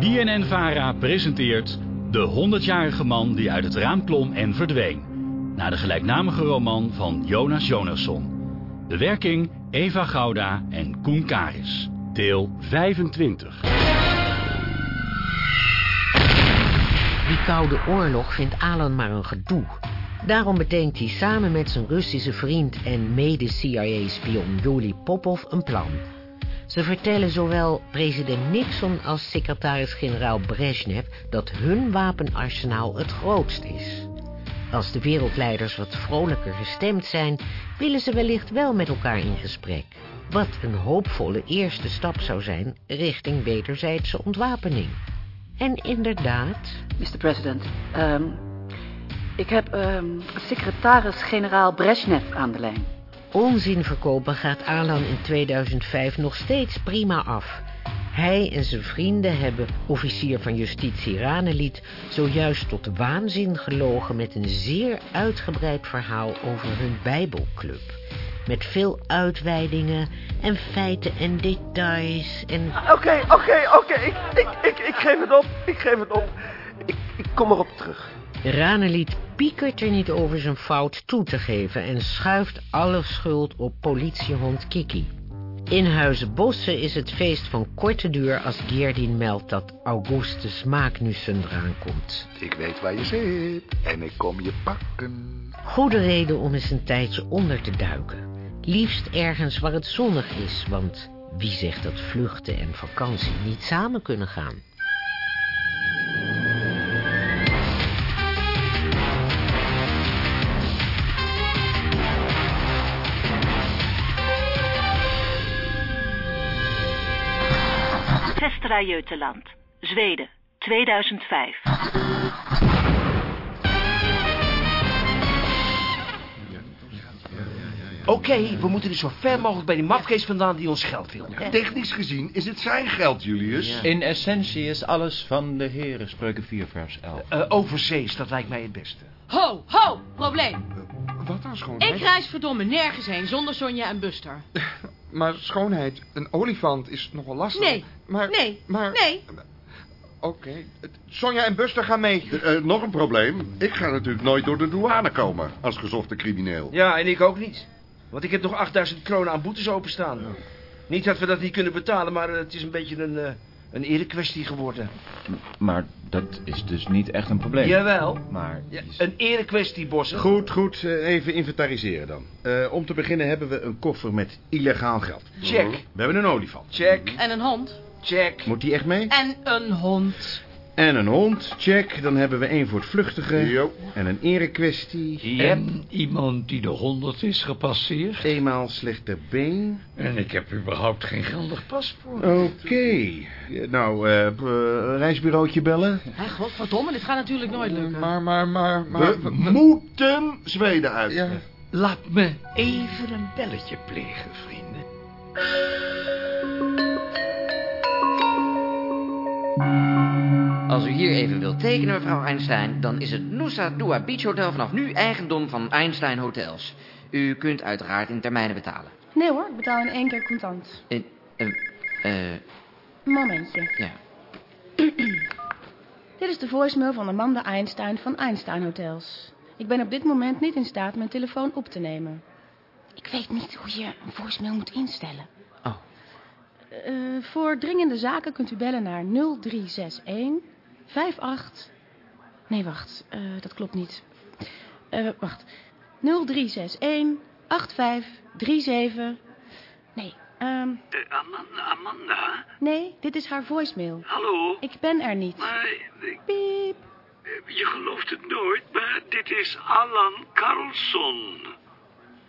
BNN-VARA presenteert De 100-jarige man die uit het raam klom en verdween. Naar de gelijknamige roman van Jonas Jonasson. Bewerking Eva Gouda en Koen Karis. Deel 25. Die koude oorlog vindt Alan maar een gedoe. Daarom bedenkt hij samen met zijn Russische vriend en mede-CIA-spion Yuli Popov een plan. Ze vertellen zowel president Nixon als secretaris-generaal Brezhnev dat hun wapenarsenaal het grootst is. Als de wereldleiders wat vrolijker gestemd zijn, willen ze wellicht wel met elkaar in gesprek. Wat een hoopvolle eerste stap zou zijn richting wederzijdse ontwapening. En inderdaad... Mr. President, ehm, ik heb ehm, secretaris-generaal Brezhnev aan de lijn. Onzin verkopen gaat Alan in 2005 nog steeds prima af. Hij en zijn vrienden hebben officier van justitie Ranelied zojuist tot waanzin gelogen met een zeer uitgebreid verhaal over hun bijbelclub. Met veel uitweidingen en feiten en details en... Oké, oké, oké. Ik, ik, ik, geef het op. Ik geef het op. Ik, ik kom erop terug. Ranelied piekert er niet over zijn fout toe te geven... en schuift alle schuld op politiehond Kiki. In Huizen Bossen is het feest van korte duur als Geerdien meldt dat Augustus Maagnussen eraan komt. Ik weet waar je zit en ik kom je pakken. Goede reden om eens een tijdje onder te duiken. Liefst ergens waar het zonnig is, want wie zegt dat vluchten en vakantie niet samen kunnen gaan? Götaland, Zweden, 2005. Oké, we moeten dus zo ver mogelijk bij die mafkees vandaan die ons geld wil. Technisch gezien is het zijn geld, Julius. In essentie is alles van de heren, spreuken 4 vers 11. Uh, overzees, dat lijkt mij het beste. Ho, ho, probleem. Wat dan, schoonheid? Ik reis verdomme nergens heen zonder Sonja en Buster. Maar schoonheid, een olifant is nogal lastig. Nee, maar, nee, maar... nee. Oké, Sonja en Buster gaan mee. Uh, nog een probleem. Ik ga natuurlijk nooit door de douane komen als gezochte crimineel. Ja, en ik ook niet. Want ik heb nog 8000 kronen aan boetes openstaan. Ja. Niet dat we dat niet kunnen betalen, maar het is een beetje een, uh, een erekwestie geworden. Maar dat is dus niet echt een probleem. Jawel. Maar... Ja, een erekwestie, Bossen. Goed, goed. Uh, even inventariseren dan. Uh, om te beginnen hebben we een koffer met illegaal geld. Check. We hebben een olifant. Check. En een hond. Check. Moet die echt mee? En een hond. En een hond, check. Dan hebben we één voor het vluchtigen. Jo. En een erekwestie. En iemand die de honderd is gepasseerd. Eenmaal slechter been. En ik heb überhaupt geen geldig paspoort. Oké. Okay. Nou, uh, uh, reisbureautje bellen. Hé, godverdomme, dit gaat natuurlijk nooit lukken. Maar, maar, maar... maar we, we, we moeten Zweden uit. Ja. Laat me even een belletje plegen, vrienden. Als u hier even wilt tekenen, mevrouw Einstein... dan is het Nusa Dua Beach Hotel vanaf nu eigendom van Einstein Hotels. U kunt uiteraard in termijnen betalen. Nee hoor, ik betaal in één keer contant. In, uh, uh, Een momentje. Ja. Dit is de voicemail van Amanda Einstein van Einstein Hotels. Ik ben op dit moment niet in staat mijn telefoon op te nemen. Ik weet niet hoe je een voicemail moet instellen. Oh. Uh, voor dringende zaken kunt u bellen naar 0361 58... Nee, wacht. Uh, dat klopt niet. Uh, wacht. 0361 8537... Nee, um... Amanda, Amanda? Nee, dit is haar voicemail. Hallo? Ik ben er niet. Maar... Ik... Piep. Je gelooft het nooit, maar dit is Alan Carlson.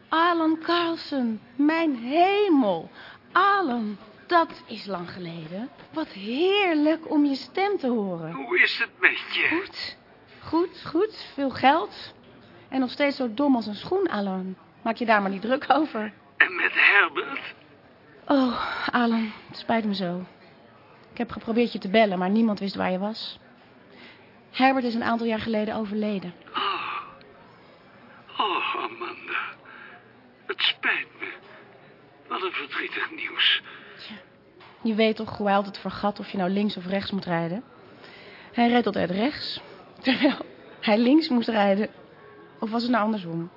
Alan Carlson, mijn hemel. Alan, dat is lang geleden. Wat heerlijk om je stem te horen. Hoe is het met je? Goed, goed, goed. Veel geld. En nog steeds zo dom als een schoen, Alan. Maak je daar maar niet druk over. En met Herbert? Oh, Alan, het spijt me zo. Ik heb geprobeerd je te bellen, maar niemand wist waar je was. Herbert is een aantal jaar geleden overleden. Oh, oh Amanda. Het spijt me. Wat een verdrietig nieuws. Je weet toch hoe hij altijd vergat of je nou links of rechts moet rijden? Hij reed altijd rechts, terwijl hij links moest rijden. Of was het nou andersom?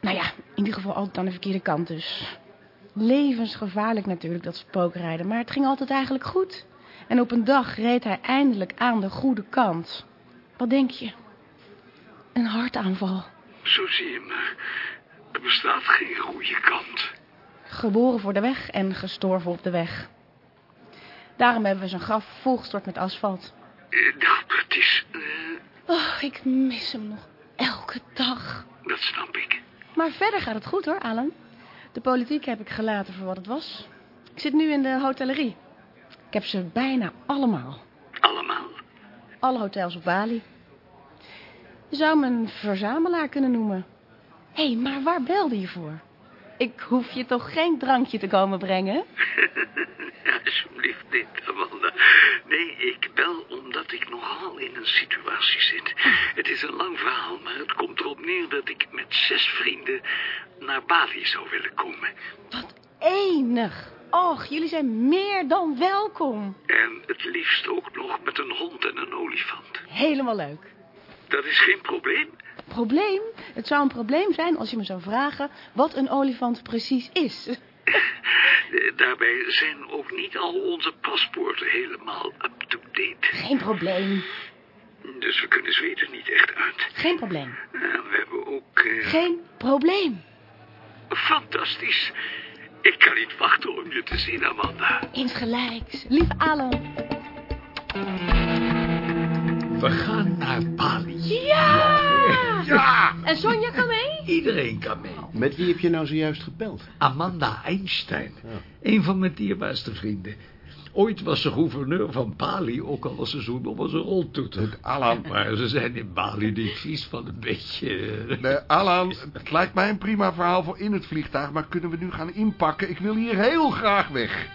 Nou ja, in ieder geval altijd aan de verkeerde kant dus. Levensgevaarlijk natuurlijk, dat spookrijden. Maar het ging altijd eigenlijk goed. En op een dag reed hij eindelijk aan de goede kant. Wat denk je? Een hartaanval. Zo zie je maar. Er bestaat geen goede kant. Geboren voor de weg en gestorven op de weg. Daarom hebben we zijn graf volgestort met asfalt. Uh, dat is... Uh... Oh, ik mis hem nog elke dag. Dat snap ik. Maar verder gaat het goed hoor, Alan. De politiek heb ik gelaten voor wat het was. Ik zit nu in de hotellerie. Ik heb ze bijna allemaal. Allemaal? Alle hotels op Bali. Je zou me een verzamelaar kunnen noemen. Hé, hey, maar waar belde je voor? Ik hoef je toch geen drankje te komen brengen? Alsjeblieft niet, Amanda. Nee, ik bel omdat ik nogal in een situatie zit. Het is een lang verhaal, maar het komt erop neer dat ik met zes vrienden naar Bali zou willen komen. Wat enig. Och, jullie zijn meer dan welkom. En het liefst ook nog met een hond en een olifant. Helemaal leuk. Dat is geen probleem. Probleem? Het zou een probleem zijn als je me zou vragen wat een olifant precies is. Daarbij zijn ook niet al onze paspoorten helemaal up-to-date. Geen probleem. Dus we kunnen Zweden niet echt uit. Geen probleem. we hebben ook... Uh... Geen probleem. Fantastisch. Ik kan niet wachten om je te zien, Amanda. Insgelijks. Lief Alan. We gaan naar Bali. Ja! En Sonja kan mee? Iedereen kan mee. Met wie heb je nou zojuist gebeld? Amanda Einstein. Een van mijn dierbaarste vrienden. Ooit was ze gouverneur van Bali, ook al was ze zo'n op als een roltoeter. Alan. Maar ze zijn in Bali niet vies van een beetje... Nee, Alan, het lijkt mij een prima verhaal voor in het vliegtuig, maar kunnen we nu gaan inpakken? Ik wil hier heel graag weg.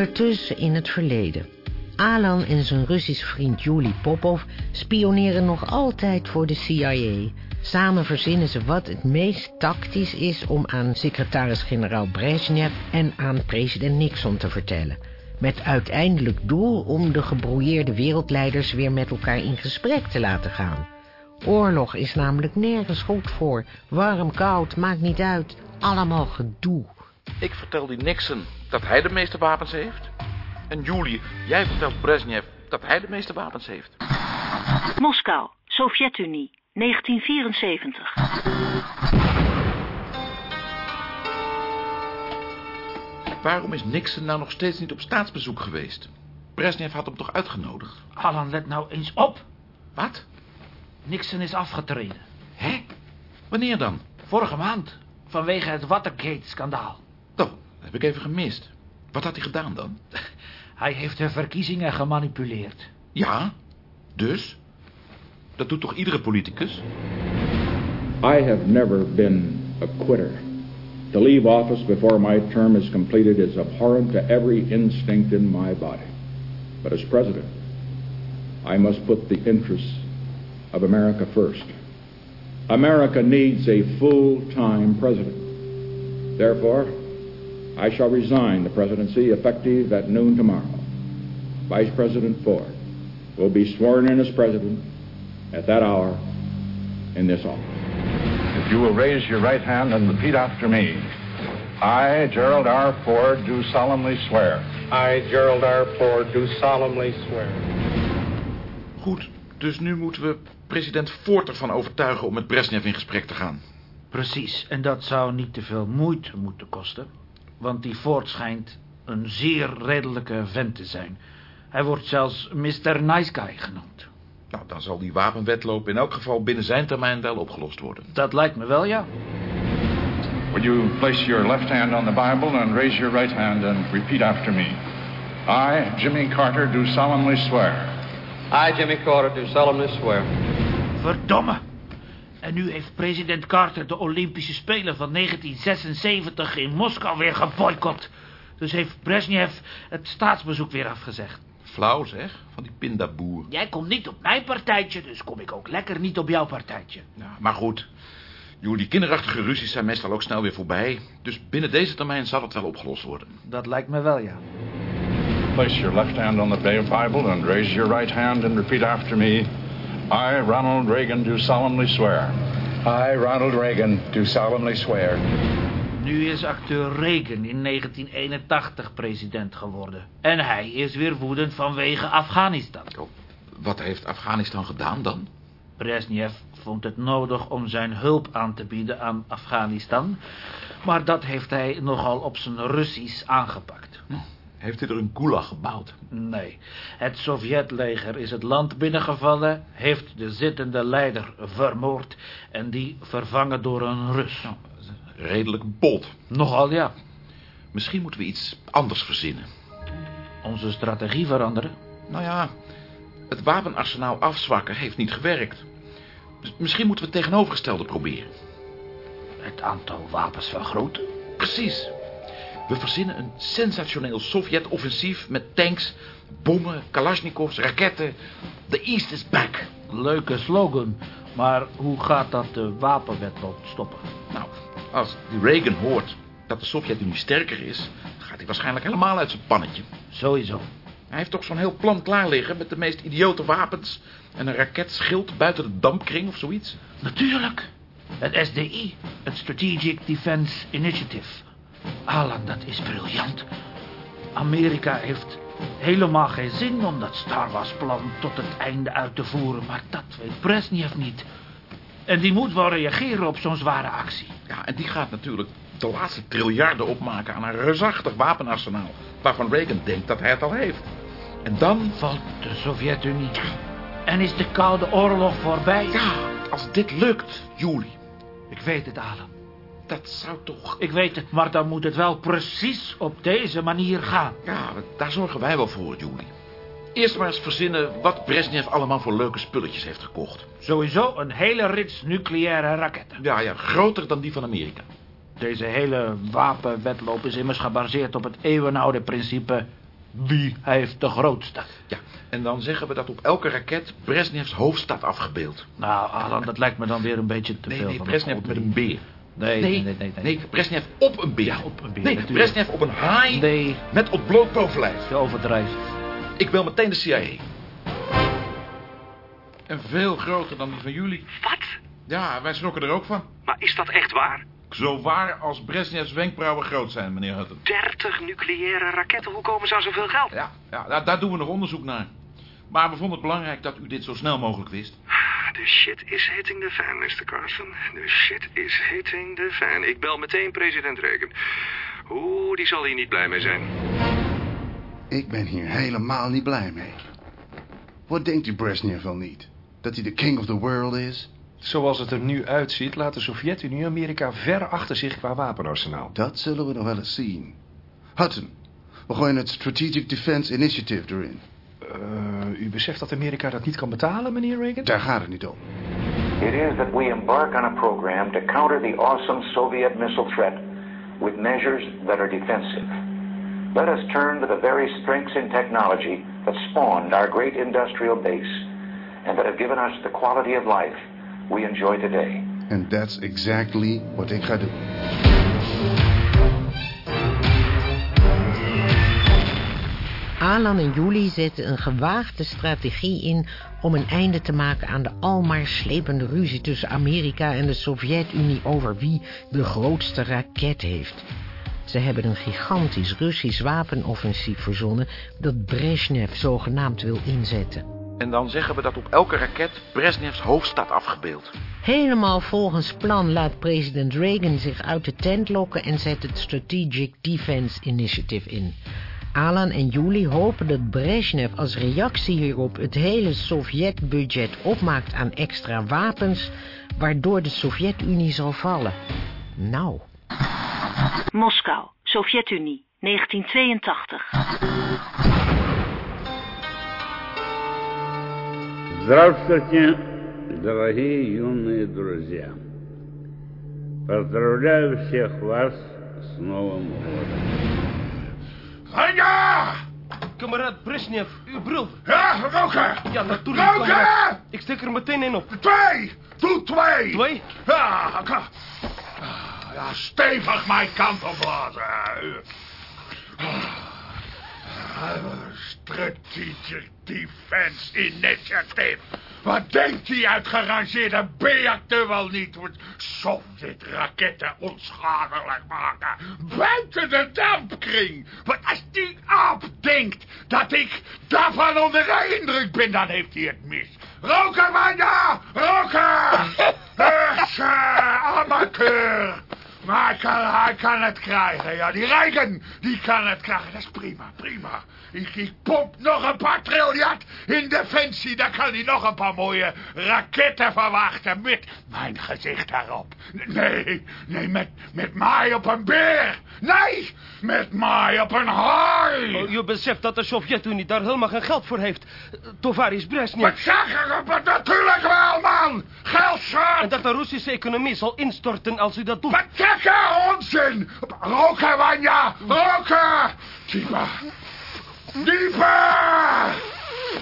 Ondertussen in het verleden. Alan en zijn Russische vriend Yuli Popov spioneren nog altijd voor de CIA. Samen verzinnen ze wat het meest tactisch is om aan secretaris-generaal Brezhnev en aan president Nixon te vertellen. Met uiteindelijk doel om de gebrouilleerde wereldleiders weer met elkaar in gesprek te laten gaan. Oorlog is namelijk nergens goed voor. Warm, koud, maakt niet uit. Allemaal gedoe. Ik vertel die Nixon dat hij de meeste wapens heeft. En Julie, jij vertelt Brezhnev dat hij de meeste wapens heeft. Moskou, Sovjet-Unie, 1974. Waarom is Nixon nou nog steeds niet op staatsbezoek geweest? Brezhnev had hem toch uitgenodigd? Alan, let nou eens op. Wat? Nixon is afgetreden. Hè? Wanneer dan? Vorige maand, vanwege het Watergate-schandaal. Heb ik even gemist. Wat had hij gedaan dan? Hij heeft de verkiezingen gemanipuleerd. Ja, dus? Dat doet toch iedere politicus? I have never been a quitter. To leave office before my term is completed is abhorrent to every instinct in my body. But as president, I must put the interests of America first. America needs a full-time president. Therefore, I shall resign the presidency effective at noon tomorrow. Vice President Ford will be sworn in as president at that hour in this office. If you will raise your right hand and repeat after me. I, Gerald R. Ford, do solemnly swear. I, Gerald R. Ford, do solemnly swear. Goed, dus nu moeten we president Ford ervan overtuigen om met Brezhnev in gesprek te gaan. Precies, en dat zou niet te veel moeite moeten kosten. Want die Ford schijnt een zeer redelijke vent te zijn. Hij wordt zelfs Mr. Nice Guy genoemd. Nou, dan zal die wapenwetloop in elk geval binnen zijn termijn wel opgelost worden. Dat lijkt me wel, ja. Would you place your left hand on the Bible and raise your right hand and repeat after me? I, Jimmy Carter, do solemnly swear. I, Jimmy Carter, do solemnly swear. Verdomme. En nu heeft president Carter de Olympische Spelen van 1976 in Moskou weer geboycott. Dus heeft Brezhnev het staatsbezoek weer afgezegd. Flauw zeg, van die pindaboer. Jij komt niet op mijn partijtje, dus kom ik ook lekker niet op jouw partijtje. Ja, maar goed, jullie kinderachtige ruzies zijn meestal ook snel weer voorbij. Dus binnen deze termijn zal het wel opgelost worden. Dat lijkt me wel, ja. Place your left hand on the Bible and raise your right hand and repeat after me. I, Ronald Reagan, do solemnly swear. I, Ronald Reagan, do solemnly swear. Nu is acteur Reagan in 1981 president geworden. En hij is weer woedend vanwege Afghanistan. Wat heeft Afghanistan gedaan dan? Brezhnev vond het nodig om zijn hulp aan te bieden aan Afghanistan. Maar dat heeft hij nogal op zijn Russisch aangepakt. Heeft hij er een gulag gebouwd? Nee. Het Sovjetleger is het land binnengevallen, heeft de zittende leider vermoord... en die vervangen door een Rus. Redelijk bot. Nogal, ja. Misschien moeten we iets anders verzinnen. Onze strategie veranderen? Nou ja, het wapenarsenaal afzwakken heeft niet gewerkt. Dus misschien moeten we het tegenovergestelde proberen. Het aantal wapens vergroten? Precies. We verzinnen een sensationeel Sovjet-offensief met tanks, bommen, kalasjnikovs, raketten. The East is back. Leuke slogan, maar hoe gaat dat de wapenwetloop stoppen? Nou, als Reagan hoort dat de Sovjet-Unie sterker is... gaat hij waarschijnlijk helemaal uit zijn pannetje. Sowieso. Hij heeft toch zo'n heel plan klaar liggen met de meest idiote wapens... en een raketschild buiten de dampkring of zoiets? Natuurlijk. Het SDI, het Strategic Defense Initiative. Alan, dat is briljant. Amerika heeft helemaal geen zin om dat Star Wars-plan tot het einde uit te voeren... maar dat weet Brezhnev niet. En die moet wel reageren op zo'n zware actie. Ja, en die gaat natuurlijk de laatste triljarden opmaken aan een reusachtig wapenarsenaal... waarvan Reagan denkt dat hij het al heeft. En dan... Valt de Sovjet-Unie. En is de Koude Oorlog voorbij? Ja, als dit lukt, juli. Ik weet het, Alan. Dat zou toch... Ik weet het, maar dan moet het wel precies op deze manier gaan. Ja, daar zorgen wij wel voor, juli. Eerst maar eens verzinnen wat Brezhnev allemaal voor leuke spulletjes heeft gekocht. Sowieso een hele rits nucleaire raketten. Ja, ja, groter dan die van Amerika. Deze hele wapenwetloop is immers gebaseerd op het eeuwenoude principe... wie heeft de grootste? Ja, en dan zeggen we dat op elke raket Brezhnevs hoofd staat afgebeeld. Nou, Alan, dat lijkt me dan weer een beetje te nee, veel. Nee, Brezhnev met een beer. Nee, nee, nee, nee. nee, nee Brezhnev op een beer. Ja, op een beer. Nee, natuurlijk. Brezhnev op een haai Nee, met ontbloot bovenlijf. je overdrijft. Ik bel meteen de CIA. En veel groter dan die van jullie. Wat? Ja, wij schrokken er ook van. Maar is dat echt waar? Zo waar als Brezhnevs wenkbrauwen groot zijn, meneer Hutton. 30 nucleaire raketten, hoe komen ze aan zoveel geld? Ja, ja daar, daar doen we nog onderzoek naar. Maar we vonden het belangrijk dat u dit zo snel mogelijk wist. The shit is hitting the fan, Mr. Carson. The shit is hitting the fan. Ik bel meteen president Reagan. Oeh, die zal hier niet blij mee zijn. Ik ben hier helemaal niet blij mee. Wat denkt u Brezhnev wel niet? Dat hij de king of the world is? Zoals het er nu uitziet, laat de Sovjet-Unie Amerika ver achter zich qua wapenarsenaal. Dat zullen we nog wel eens zien. Hutton, we gooien het Strategic Defense Initiative erin. Uh, u beseft dat Amerika dat niet kan betalen, meneer Reagan? Daar gaat het niet om. It is that we embark on a program to counter the awesome Soviet missile threat with measures that are defensive. Let us turn to the very strengths in technology that spawned our great industrial base and that have given us the quality of life we enjoy today. And that's exactly what ik ga doen. Alan en Julie zetten een gewaagde strategie in om een einde te maken aan de almaar slepende ruzie tussen Amerika en de Sovjet-Unie over wie de grootste raket heeft. Ze hebben een gigantisch Russisch wapenoffensief verzonnen dat Brezhnev zogenaamd wil inzetten. En dan zeggen we dat op elke raket Brezhnevs hoofd staat afgebeeld. Helemaal volgens plan laat president Reagan zich uit de tent lokken en zet het Strategic Defense Initiative in. Alan en Julie hopen dat Brezhnev als reactie hierop het hele Sovjet-budget opmaakt aan extra wapens, waardoor de Sovjet-Unie zal vallen. Nou. Moskou, Sovjet-Unie, 1982. Здравствуйте, дорогие юные друзья. Поздравляю всех вас с Новым годом. Kamerad Brezhnev, uw bril. Ja, roken! Ja, natuurlijk. Roken! Ik steek er meteen een op. Twee! Doe twee! Twee? Ja, ja stevig mijn kant. Strategic Defense Initiative. Wat denkt die uitgerangeerde beate wel niet? Sovjet-raketten onschadelijk maken. Buiten de dampkring. Want als die aap denkt dat ik daarvan onder de indruk ben, dan heeft hij het mis. Roken, Wanda! Roken! Echt, eh, amateur. Maar hij kan, hij kan het krijgen, ja. Die rijken, die kan het krijgen. Dat is prima, prima. Ik, ik pomp nog een paar triljard in defensie. Dan kan hij nog een paar mooie raketten verwachten. Met mijn gezicht daarop. Nee, nee, met, met mij op een beer. Nee, met mij op een haai. Oh, je beseft dat de Sovjet-Unie daar helemaal geen geld voor heeft. Tovaris Brezhnev. Wat zeg ik op het natuurlijk wel, man. Geld. En dat de Russische economie zal instorten als u dat doet. Wat gekke onzin. Roken, Wanja. Roken. Dieper. Dieper.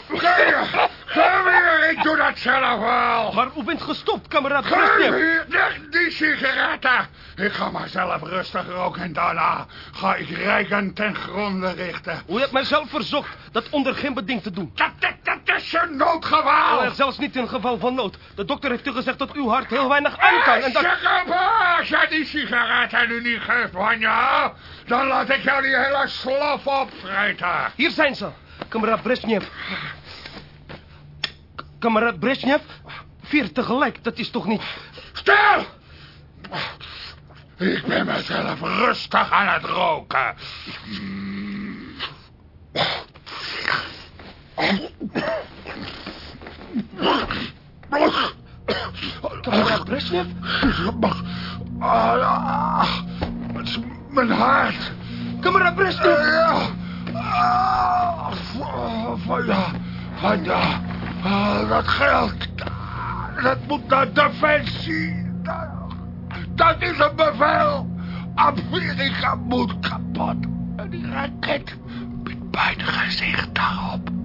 Kom, hier. Ik doe dat zelf wel. Maar u bent gestopt, kamerad Kom Brezhnev. hier. Die sigaretten. Ik ga maar zelf rustig roken en daarna ga ik rijken ten gronde richten. U hebt mij zelf verzocht dat onder geen beding te doen. Dat, dat, dat is een noodgeval. Oh, zelfs niet in geval van nood. De dokter heeft u gezegd dat uw hart heel weinig aan kan. En dat... Als jij die sigaretten nu niet geeft, Wanja, dan laat ik jou die hele slof opvreten. Hier zijn ze, kamerad Brezhnev. Kamerad Brezhnev, vier tegelijk, dat is toch niet... Stil! Ik ben mezelf rustig aan het roken. Kamerad Brezhnev? Ah, het is mijn hart. Kamerad Brezhnev? Ja. Ah, van ja, van ja. Ah, dat geld, dat moet naar Defensie. Dat, is een bevel. Amerika moet kapot. En die raket met mijn gezicht daarop.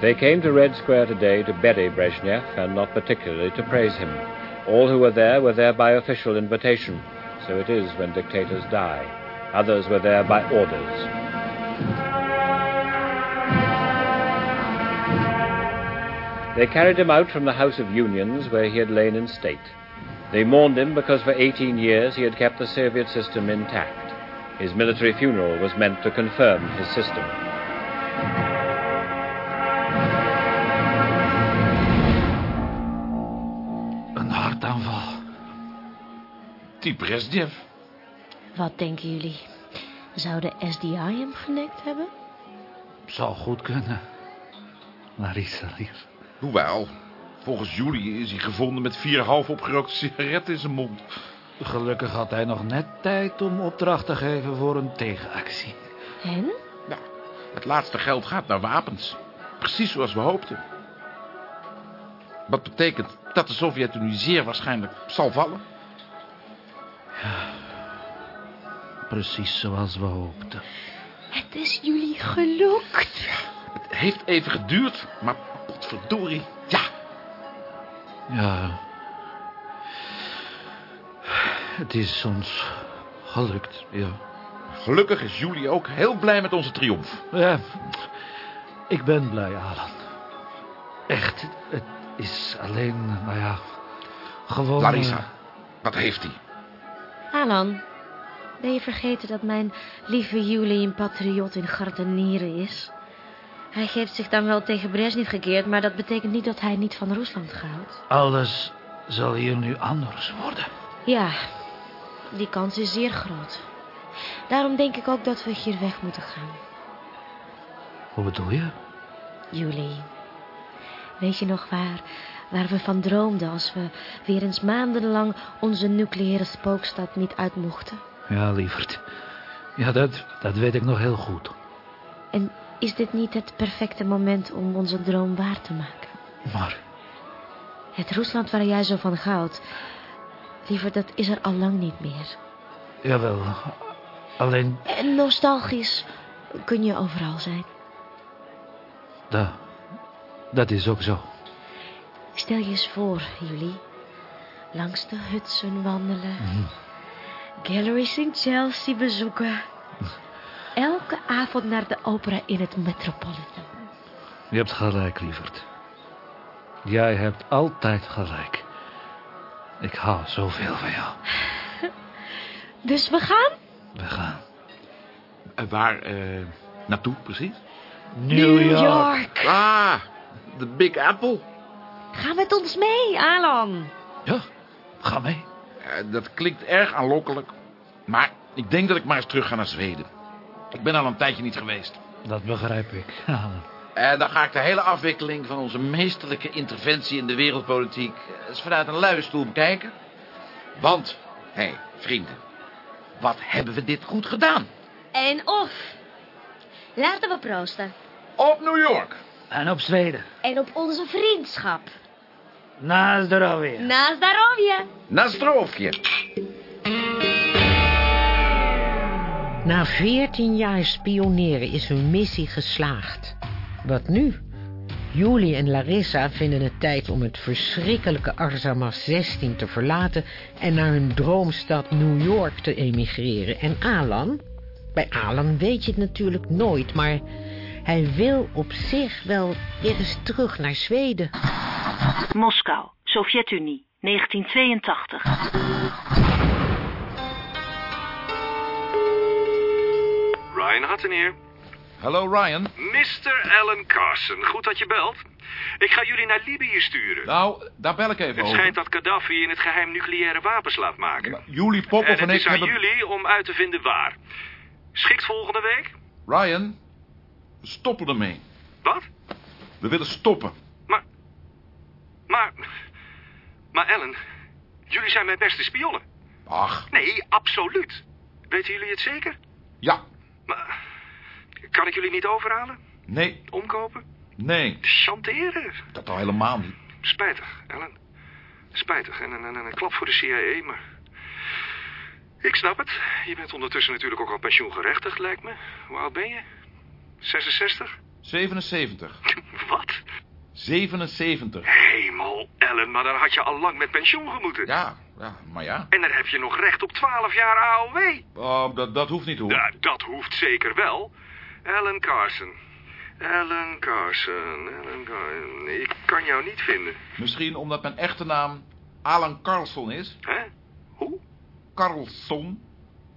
They came to Red Square today to bury Brezhnev and not particularly to praise him. All who were there were there by official invitation. So it is when dictators die. Others were there by orders. They carried him out from the House of Unions where he had lain in state. They mourned him because for 18 years he had kept the Soviet system intact. His military funeral was meant to confirm his system. Die Brezhnev. Wat denken jullie? Zou de SDI hem genekt hebben? Zou goed kunnen. Larissa, lief. Hoewel, volgens Julie is hij gevonden met vier half opgerookte sigaretten in zijn mond. Gelukkig had hij nog net tijd om opdracht te geven voor een tegenactie. En? Nou, het laatste geld gaat naar wapens. Precies zoals we hoopten. Wat betekent dat de Sovjet-Unie zeer waarschijnlijk zal vallen. Precies zoals we hoopten. Het is jullie gelukt. Het heeft even geduurd, maar potverdorie, ja. Ja. Het is ons gelukt, ja. Gelukkig is Julie ook heel blij met onze triomf. Ja, ik ben blij, Alan. Echt, het is alleen, nou ja, gewoon... Larissa, eh, wat heeft hij? Alan, ben je vergeten dat mijn lieve Julie een patriot in hart en nieren is? Hij heeft zich dan wel tegen Brezhnev gekeerd, maar dat betekent niet dat hij niet van Rusland houdt. Alles zal hier nu anders worden. Ja, die kans is zeer groot. Daarom denk ik ook dat we hier weg moeten gaan. Hoe bedoel je? Julie, weet je nog waar, waar we van droomden als we weer eens maandenlang onze nucleaire spookstad niet uit mochten? Ja, lieverd. Ja, dat, dat weet ik nog heel goed. En is dit niet het perfecte moment om onze droom waar te maken? Maar Het Rusland waar jij zo van houdt. Liever, dat is er al lang niet meer. Jawel, alleen En nostalgisch kun je overal zijn. dat, dat is ook zo. Stel je eens voor, jullie. Langs de Hudson wandelen. Galleries in Chelsea bezoeken. Elke avond naar de opera in het Metropolitan. Je hebt gelijk, lieverd. Jij hebt altijd gelijk. Ik hou zoveel van jou. Dus we gaan? We gaan. Eh, waar eh, naartoe precies? New York. York. Ah, de Big Apple. Ga met ons mee, Alan. Ja, ga mee. dat klinkt erg aanlokkelijk. Maar ik denk dat ik maar eens terug ga naar Zweden. Ik ben al een tijdje niet geweest. Dat begrijp ik. En dan ga ik de hele afwikkeling van onze meesterlijke interventie in de wereldpolitiek eens vanuit een luie stoel bekijken. Want, hé, hey, vrienden, wat hebben we dit goed gedaan? En of. Laten we proosten. Op New York. En op Zweden. En op onze vriendschap. Na zdrowie. Na zdrowie. Na stroofje. Na veertien jaar spioneren is hun missie geslaagd. Wat nu? Julie en Larissa vinden het tijd om het verschrikkelijke Arzamas 16 te verlaten... en naar hun droomstad New York te emigreren. En Alan? Bij Alan weet je het natuurlijk nooit, maar... hij wil op zich wel weer eens terug naar Zweden. Moskou, Sovjet-Unie, 1982. Ryan Hutton hier. Hallo Ryan. Mr. Alan Carson, goed dat je belt. Ik ga jullie naar Libië sturen. Nou, daar bel ik even Het over. schijnt dat Gaddafi in het geheim nucleaire wapens laat maken. Julie Popov en en, het ik is aan hebben... jullie om uit te vinden waar. Schikt volgende week? Ryan, we stoppen ermee. Wat? We willen stoppen. Maar... Maar Ellen, jullie zijn mijn beste spionnen. Ach. Nee, absoluut. Weten jullie het zeker? Ja. Maar kan ik jullie niet overhalen? Nee. Omkopen? Nee. Chanteren? Dat al helemaal niet. Spijtig, Ellen. Spijtig. En een, klap voor de CIA, maar... Ik snap het. Je bent ondertussen natuurlijk ook al pensioengerechtigd, lijkt me. Hoe oud ben je? 66? 77. Wat? 77. Ellen, maar dan had je al lang met pensioen gemoeten. Ja, ja, maar ja. En dan heb je nog recht op 12 jaar AOW. Oh, dat, dat hoeft niet hoor. Ja, dat hoeft zeker wel. Ellen Carson. Ellen Carson, Ellen Carson. Ik kan jou niet vinden. Misschien omdat mijn echte naam Alan Carlson is. Hè? Hoe? Carlson.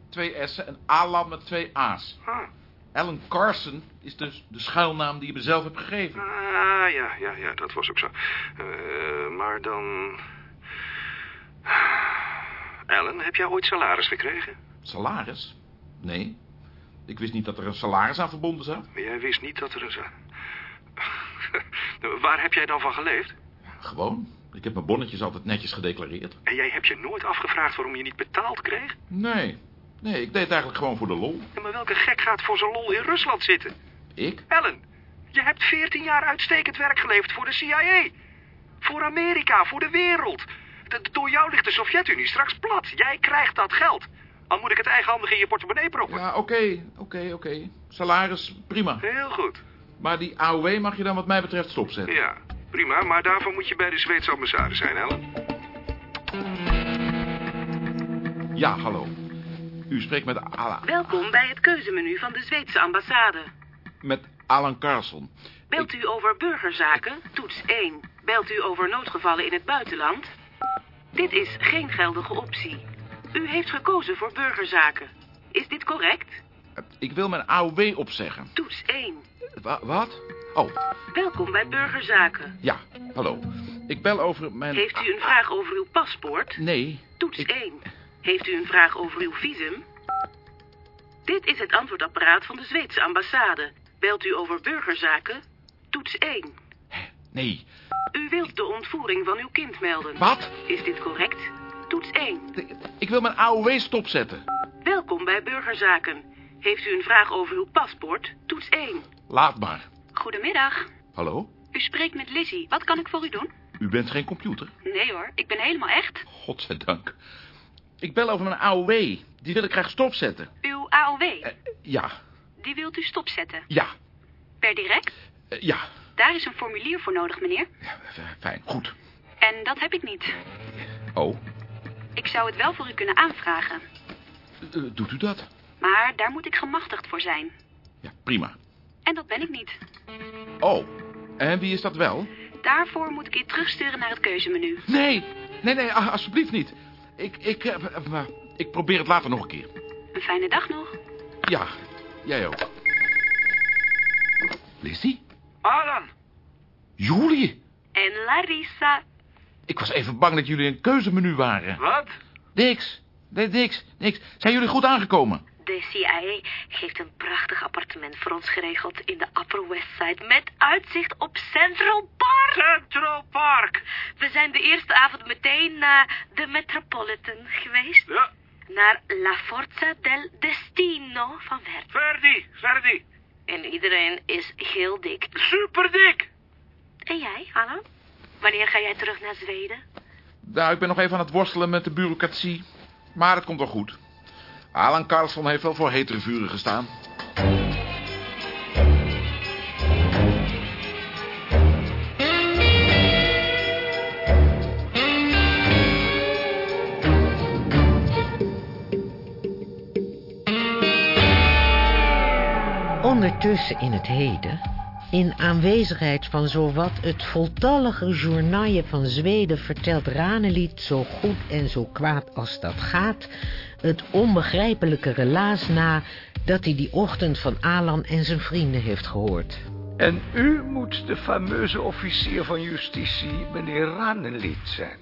Twee S'en en Alan met twee A's. Ah. Alan Carson is dus de schuilnaam die je mezelf hebt gegeven. Ah, ja, ja, ja, dat was ook zo. Uh, maar dan... Ellen, heb jij ooit salaris gekregen? Salaris? Nee. Ik wist niet dat er een salaris aan verbonden zat. Maar jij wist niet dat er een... Waar heb jij dan van geleefd? Gewoon. Ik heb mijn bonnetjes altijd netjes gedeclareerd. En jij hebt je nooit afgevraagd waarom je niet betaald kreeg? Nee. Nee, ik deed het eigenlijk gewoon voor de lol. Ja, maar welke gek gaat voor zijn lol in Rusland zitten? Ik? Ellen, je hebt 14 jaar uitstekend werk geleverd voor de CIA. Voor Amerika, voor de wereld. De, door jou ligt de Sovjet-Unie straks plat. Jij krijgt dat geld. Al moet ik het eigenhandig in je portemonnee proppen. Ja, oké, oké, oké. Salaris, prima. Heel goed. Maar die AOW mag je dan wat mij betreft stopzetten. Ja, prima. Maar daarvoor moet je bij de Zweedse ambassade zijn, Ellen. Ja, hallo. U spreekt met Alan. Welkom bij het keuzemenu van de Zweedse ambassade. Met Alan Carlson. Belt u over burgerzaken? Toets 1. Belt u over noodgevallen in het buitenland? Dit is geen geldige optie. U heeft gekozen voor burgerzaken. Is dit correct? Ik wil mijn AOW opzeggen. Toets 1. Wa wat? Oh. Welkom bij burgerzaken. Ja, hallo. Ik bel over mijn... Heeft u een vraag over uw paspoort? Nee. Toets 1. Heeft u een vraag over uw visum? Dit is het antwoordapparaat van de Zweedse ambassade. Belt u over burgerzaken? Toets 1. Nee. U wilt de ontvoering van uw kind melden. Wat? Is dit correct? Toets 1. Ik wil mijn AOW stopzetten. Welkom bij Burgerzaken. Heeft u een vraag over uw paspoort? Toets 1. Laat maar. Goedemiddag. Hallo? U spreekt met Lizzie. Wat kan ik voor u doen? U bent geen computer? Nee hoor, ik ben helemaal echt. Godzijdank. Ik bel over mijn AOW. Die wil ik graag stopzetten. Uw AOW, Ja, die wilt u stopzetten. ja, Per direct? eh, ja. Daar is een formulier voor nodig, meneer. F- Fijn, goed. En dat heb ik niet. Oh, Ik zou het wel voor u kunnen aanvragen. eh, doet u dat? Maar daar moet ik gemachtigd voor zijn. Prima. En dat ben ik niet. Oh, en wie is dat wel? Daarvoor moet ik u terugsturen naar het keuzemenu. Nee, nee, nee, a- alsjeblieft niet. Ik, ik, eh, eh, maar ik probeer het later nog een keer. Een fijne dag nog. Ja, jij ook. Lizzie? Alan! Julie? En Larissa. Ik was even bang dat jullie een keuzemenu waren. Wat? Niks. Nee, niks, niks. Zijn jullie goed aangekomen? De CIA heeft een prachtig appartement voor ons geregeld in de Upper West Side met uitzicht op Central Park. Central Park. We zijn de eerste avond meteen naar de Metropolitan geweest. Ja. Naar La Forza del Destino van Verdi. Verdi, Verdi. En iedereen is heel dik. Super dik. En jij, Anna? Wanneer ga jij terug naar Zweden? Nou, ik ben nog even aan het worstelen met de bureaucratie. Maar het komt wel goed. Alan Carlson heeft wel voor hetere vuren gestaan. Ondertussen in het heden, in aanwezigheid van zowat het voltallige journaille van Zweden... vertelt Ranelied zo goed en zo kwaad als dat gaat... het onbegrijpelijke relaas na dat hij die ochtend van Alan en zijn vrienden heeft gehoord. En u moet de fameuze officier van justitie, meneer Ranelid, zijn.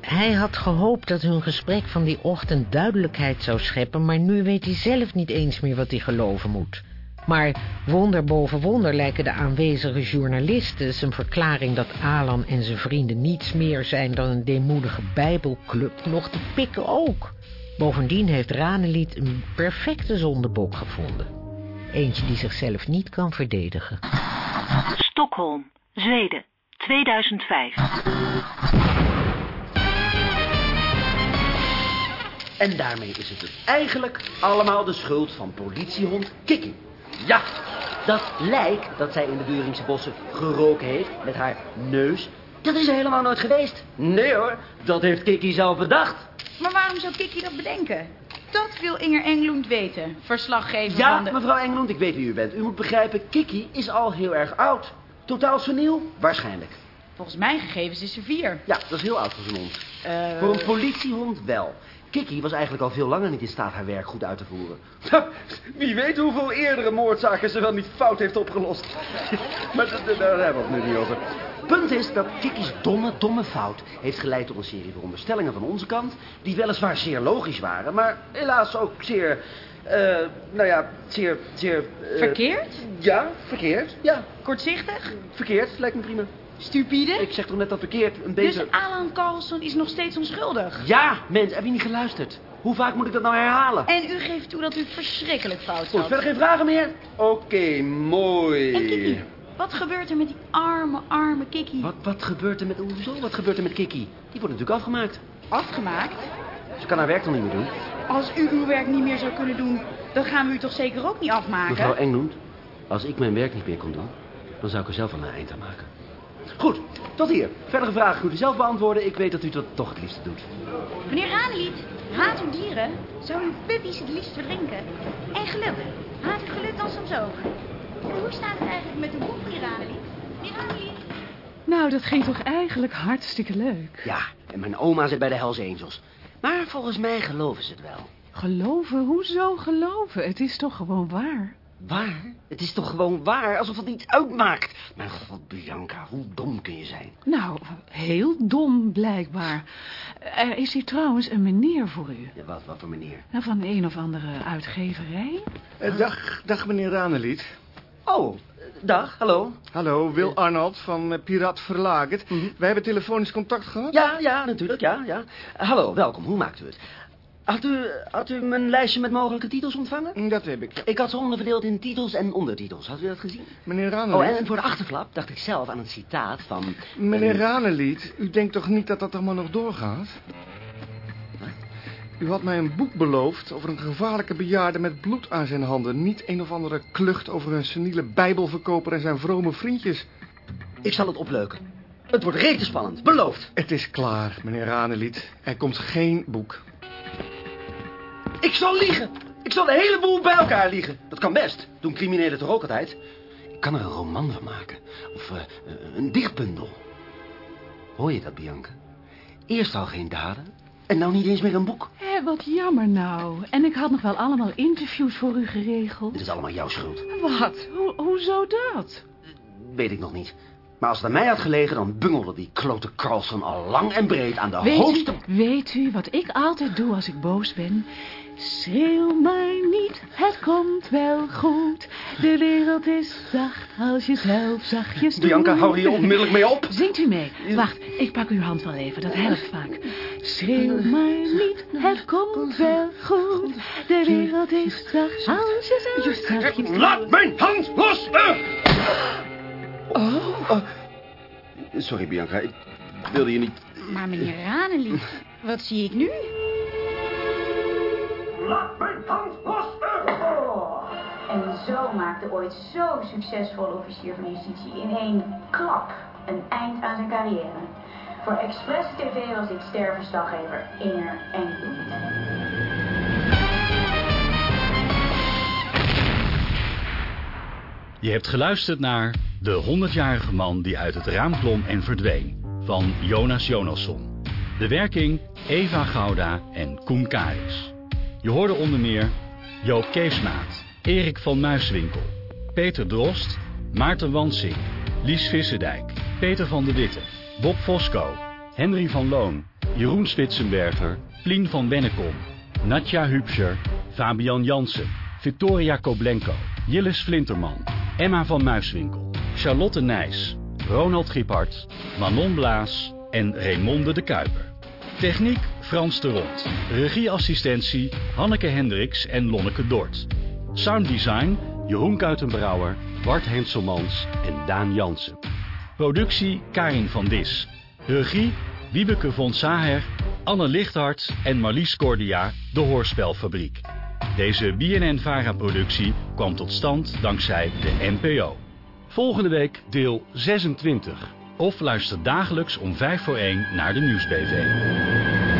Hij had gehoopt dat hun gesprek van die ochtend duidelijkheid zou scheppen... maar nu weet hij zelf niet eens meer wat hij geloven moet. Maar wonder boven wonder lijken de aanwezige journalisten... zijn verklaring dat Alan en zijn vrienden niets meer zijn... dan een deemoedige bijbelclub nog te pikken ook. Bovendien heeft Ranelied een perfecte zondebok gevonden. Eentje die zichzelf niet kan verdedigen. Stockholm, Zweden, 2005. En daarmee is het dus eigenlijk allemaal de schuld van politiehond Kikki. Ja, dat lijk dat zij in de Buringse bossen geroken heeft met haar neus... dat is er helemaal nooit geweest. Nee hoor, dat heeft Kikki zelf bedacht. Maar waarom zou Kiki dat bedenken? Dat wil Inger Englund weten, verslaggever Ja, van de... mevrouw Engelund, ik weet wie u bent. U moet begrijpen, Kikki is al heel erg oud. Totaal seniel? Waarschijnlijk. Volgens mijn gegevens is ze vier. Ja, dat is heel oud voor zijn hond. Eh, Voor een politiehond wel. Kikki was eigenlijk al veel langer niet in staat haar werk goed uit te voeren. Wie weet hoeveel eerdere moordzaken ze wel niet fout heeft opgelost. maar daar hebben we het nu niet over. Punt is dat Kikki's domme, domme fout heeft geleid tot een serie veronderstellingen van onze kant... die weliswaar zeer logisch waren, maar helaas ook zeer... eh, nou ja, zeer... zeer eh, Verkeerd? Ja, verkeerd, ja. Kortzichtig? Verkeerd, lijkt me prima. Stupide? Ik zeg toch net dat verkeerd een Dus beetje... Alan Carlson is nog steeds onschuldig? Ja, mens, heb je niet geluisterd? Hoe vaak moet ik dat nou herhalen? En u geeft toe dat u verschrikkelijk fout Goed, zat. verder geen vragen meer? Oké, mooi. En Kiki, wat gebeurt er met die arme, arme Kiki? Wat, wat gebeurt er met... Hoezo, wat gebeurt er met Kiki? Die wordt natuurlijk afgemaakt. Afgemaakt? Ze kan haar werk nog niet meer doen. Als u uw werk niet meer zou kunnen doen, dan gaan we u toch zeker ook niet afmaken? Mevrouw Englund, als ik mijn werk niet meer kon doen... dan zou ik er zelf aan een eind aan maken. Goed, tot hier. Verdere vragen kunt u zelf beantwoorden. Ik weet dat u dat toch het liefste doet. Meneer Ranelied, haat u dieren? Zou u puppies het liefst verdrinken? En geluk? Haat u geluk dan soms ook? En hoe staat het eigenlijk met de boek, meneer Ranelied? Meneer Ranelied? Nou, dat ging toch eigenlijk hartstikke leuk. Ja, en mijn oma zit bij de Hells Angels. Maar volgens mij geloven ze het wel. Geloven? Hoezo geloven? Het is toch gewoon waar? Waar? Het is toch gewoon waar, alsof het niet uitmaakt. Mijn god, Bianca, hoe dom kun je zijn? Nou, heel dom blijkbaar. Er is hier trouwens een meneer voor u. Ja, wat, wat voor meneer? Nou, van een of andere uitgeverij. Eh, dag, dag meneer Ranelied. Oh, dag, hallo. Hallo, Wil Arnold van uh, Piraat Verlaget. Wij hebben telefonisch contact gehad? Ja, ja, natuurlijk, ja, ja. Hallo, welkom, hoe maakt u het? Had u, had u mijn lijstje met mogelijke titels ontvangen? Dat heb ik. Ik had ze onderverdeeld in titels en ondertitels. Had u dat gezien? Meneer Ranelied... Oh, en voor de achterflap dacht ik zelf aan een citaat van... Meneer een- Ranelied, u denkt toch niet dat dat allemaal nog doorgaat? U had mij een boek beloofd over een gevaarlijke bejaarde met bloed aan zijn handen. Niet een of andere klucht over een seniele bijbelverkoper en zijn vrome vriendjes. Ik zal het opleuken. Het wordt rete spannend, beloofd. Het is klaar, meneer Ranelied. Er komt geen boek. Ik zal liegen. Ik zal de hele boel bij elkaar liegen. Dat kan best. Doen criminelen toch ook altijd? Ik kan er een roman van maken. Of eh, een dichtbundel. Hoor je dat, Bianca? Eerst al geen daden. En nou niet eens meer een boek. Hé, wat jammer nou. En ik had nog wel allemaal interviews voor u geregeld. Dit is allemaal jouw schuld. Wat? Ho hoezo dat? Weet ik nog niet. Maar als het aan mij had gelegen, dan bungelde die klote Carlson al lang en breed aan de Weet hoogste... u, weet u wat ik altijd doe als ik boos ben? Schreeuw mij niet, het komt wel goed. De wereld is zacht als je zelf zachtjes doet. Bianca, hou hier onmiddellijk mee op. Zingt u mee? Wacht, ik pak uw hand wel even, dat helpt vaak. Schreeuw mij niet, het komt wel goed. De wereld is zacht als je zelf zachtjes doet. Laat mijn hand los! eh! Oh. Sorry, Bianca. Ik wilde je niet... Maar meneer Ranelied, wat zie ik nu? Laat mijn hand los! En zo maakte ooit zo succesvolle officier van justitie in één klap een eind aan zijn carrière. Voor Express TV was dit sterverslaggever Inger Engelbloem. Je hebt geluisterd naar De 100-jarige man die uit het raam klom en verdween van Jonas Jonasson. De werking Eva Gouda en Koen Karis. Je hoorde onder meer Joop Keesmaat, Erik van Muiswinkel, Peter Drost, Maarten Wansing, Lies Visserdijk, Peter van de Witte, Bob Fosco, Henry van Loon, Jeroen Spitsenberger, Plien van Bennekom, Natja Hupscher, Fabian Jansen, Victoria Koblenko, Jillis Flinterman, Emma van Muiswinkel, Charlotte Nijs, Ronald Giphart, Manon Blaas en Raymonde de Kuiper. Techniek Frans de Rond. Regieassistentie Hanneke Hendricks en Lonneke Dort. Sounddesign Jeroen Kuitenbrouwer, Bart Henselmans en Daan Jansen. Productie Karin van Dis. Regie Wiebeke von Saher, Anne Lichthart en Marlies Cordia, de Hoorspelfabriek. Deze BNN-VARA-productie kwam tot stand dankzij de NPO. Volgende week deel 26. Of luister dagelijks om 5 voor 1 naar de Nieuwsbv.